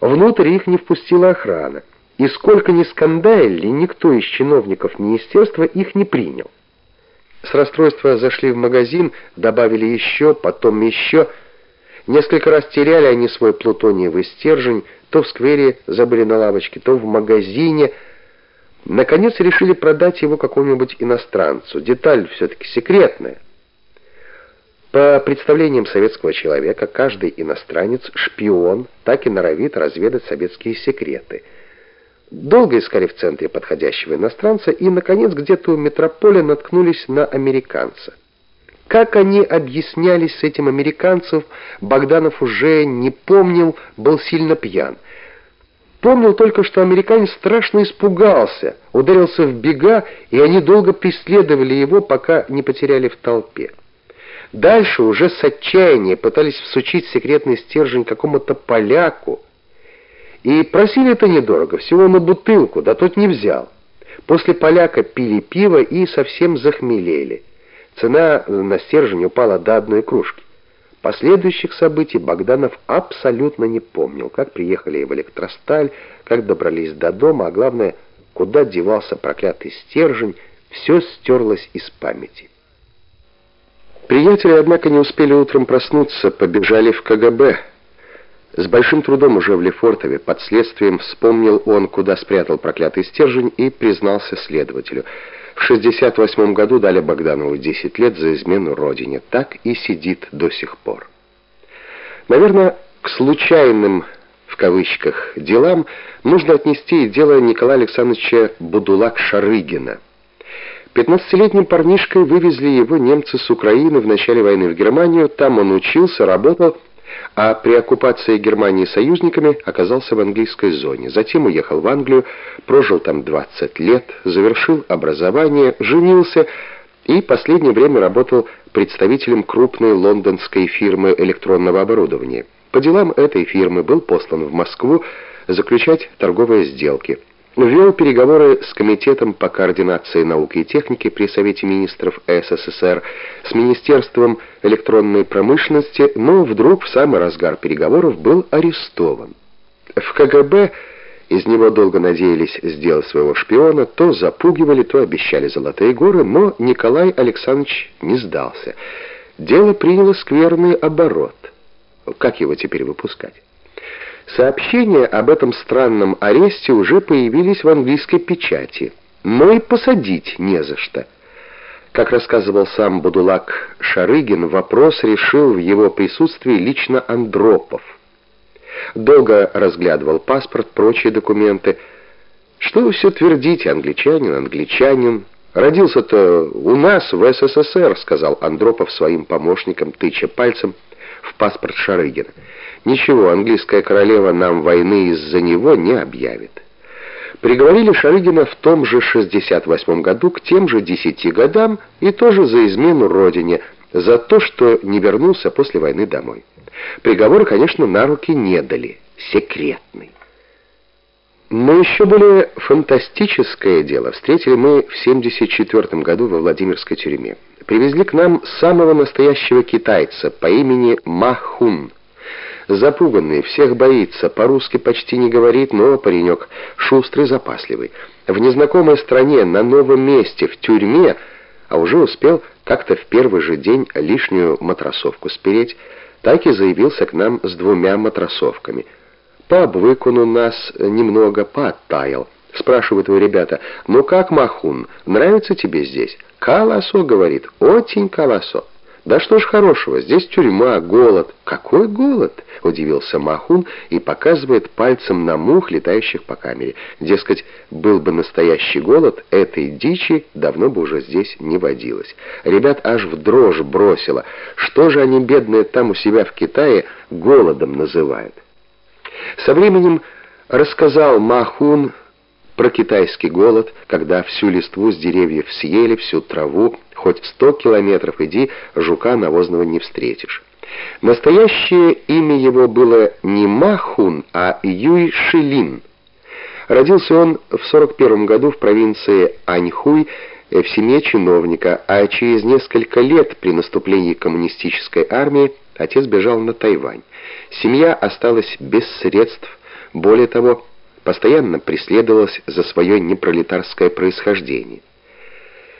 Внутрь их не впустила охрана, и сколько ни скандалили, никто из чиновников министерства их не принял. С расстройства зашли в магазин, добавили еще, потом еще. Несколько раз теряли они свой плутониевый стержень, то в сквере забыли на лавочке, то в магазине. Наконец решили продать его какому-нибудь иностранцу. Деталь все-таки секретная. По представлениям советского человека, каждый иностранец – шпион, так и норовит разведать советские секреты. Долго искали в центре подходящего иностранца и, наконец, где-то у метрополя наткнулись на американца. Как они объяснялись с этим американцем, Богданов уже не помнил, был сильно пьян. Помнил только, что американец страшно испугался, ударился в бега, и они долго преследовали его, пока не потеряли в толпе. Дальше уже с отчаяния пытались всучить секретный стержень какому-то поляку. И просили это недорого, всего на бутылку, да тот не взял. После поляка пили пиво и совсем захмелели. Цена на стержень упала до одной кружки. Последующих событий Богданов абсолютно не помнил, как приехали в электросталь, как добрались до дома, а главное, куда девался проклятый стержень, все стерлось из памяти. Приятели, однако, не успели утром проснуться, побежали в КГБ. С большим трудом уже в Лефортове под следствием вспомнил он, куда спрятал проклятый стержень, и признался следователю. В 68 году дали Богданову 10 лет за измену родине. Так и сидит до сих пор. Наверное, к случайным, в кавычках, делам нужно отнести и дело Николая Александровича Будулак-Шарыгина. Пятнадцатилетним парнишкой вывезли его немцы с Украины в начале войны в Германию. Там он учился, работал, а при оккупации Германии союзниками оказался в английской зоне. Затем уехал в Англию, прожил там 20 лет, завершил образование, женился и последнее время работал представителем крупной лондонской фирмы электронного оборудования. По делам этой фирмы был послан в Москву заключать торговые сделки – вел переговоры с Комитетом по координации науки и техники при Совете министров СССР, с Министерством электронной промышленности, но вдруг в самый разгар переговоров был арестован. В КГБ из него долго надеялись сделать своего шпиона, то запугивали, то обещали золотые горы, но Николай Александрович не сдался. Дело приняло скверный оборот. Как его теперь выпускать? Сообщения об этом странном аресте уже появились в английской печати, но и посадить не за что. Как рассказывал сам Будулак Шарыгин, вопрос решил в его присутствии лично Андропов. Долго разглядывал паспорт, прочие документы. «Что вы все твердите, англичанин, англичанин?» «Родился-то у нас, в СССР», — сказал Андропов своим помощникам, тыча пальцем паспорт Шарыгина. Ничего, английская королева нам войны из-за него не объявит. Приговорили Шарыгина в том же 68 году к тем же 10 годам и тоже за измену родине, за то, что не вернулся после войны домой. Приговор, конечно, на руки не дали, секретный. Но еще более фантастическое дело встретили мы в 74 году во Владимирской тюрьме. Привезли к нам самого настоящего китайца по имени Махун. Запуганный, всех боится, по-русски почти не говорит, но паренек шустрый, запасливый. В незнакомой стране, на новом месте, в тюрьме, а уже успел как-то в первый же день лишнюю матросовку спереть, так и заявился к нам с двумя матросовками. Пообвыкун у нас немного, пооттаял. Спрашивают его ребята, ну как, Махун, нравится тебе здесь? Колосо, говорит, очень колосо. «Да что ж хорошего, здесь тюрьма, голод». «Какой голод?» — удивился Махун и показывает пальцем на мух, летающих по камере. Дескать, был бы настоящий голод, этой дичи давно бы уже здесь не водилось. Ребят аж в дрожь бросило. Что же они, бедные, там у себя в Китае голодом называют? Со временем рассказал Махун про китайский голод, когда всю листву с деревьев съели, всю траву, хоть сто километров иди, жука навозного не встретишь. Настоящее имя его было не Махун, а Юй Шилин. Родился он в 41 году в провинции Аньхуй в семье чиновника, а через несколько лет при наступлении коммунистической армии отец бежал на Тайвань. Семья осталась без средств, Более того, постоянно преследовалась за свое непролетарское происхождение –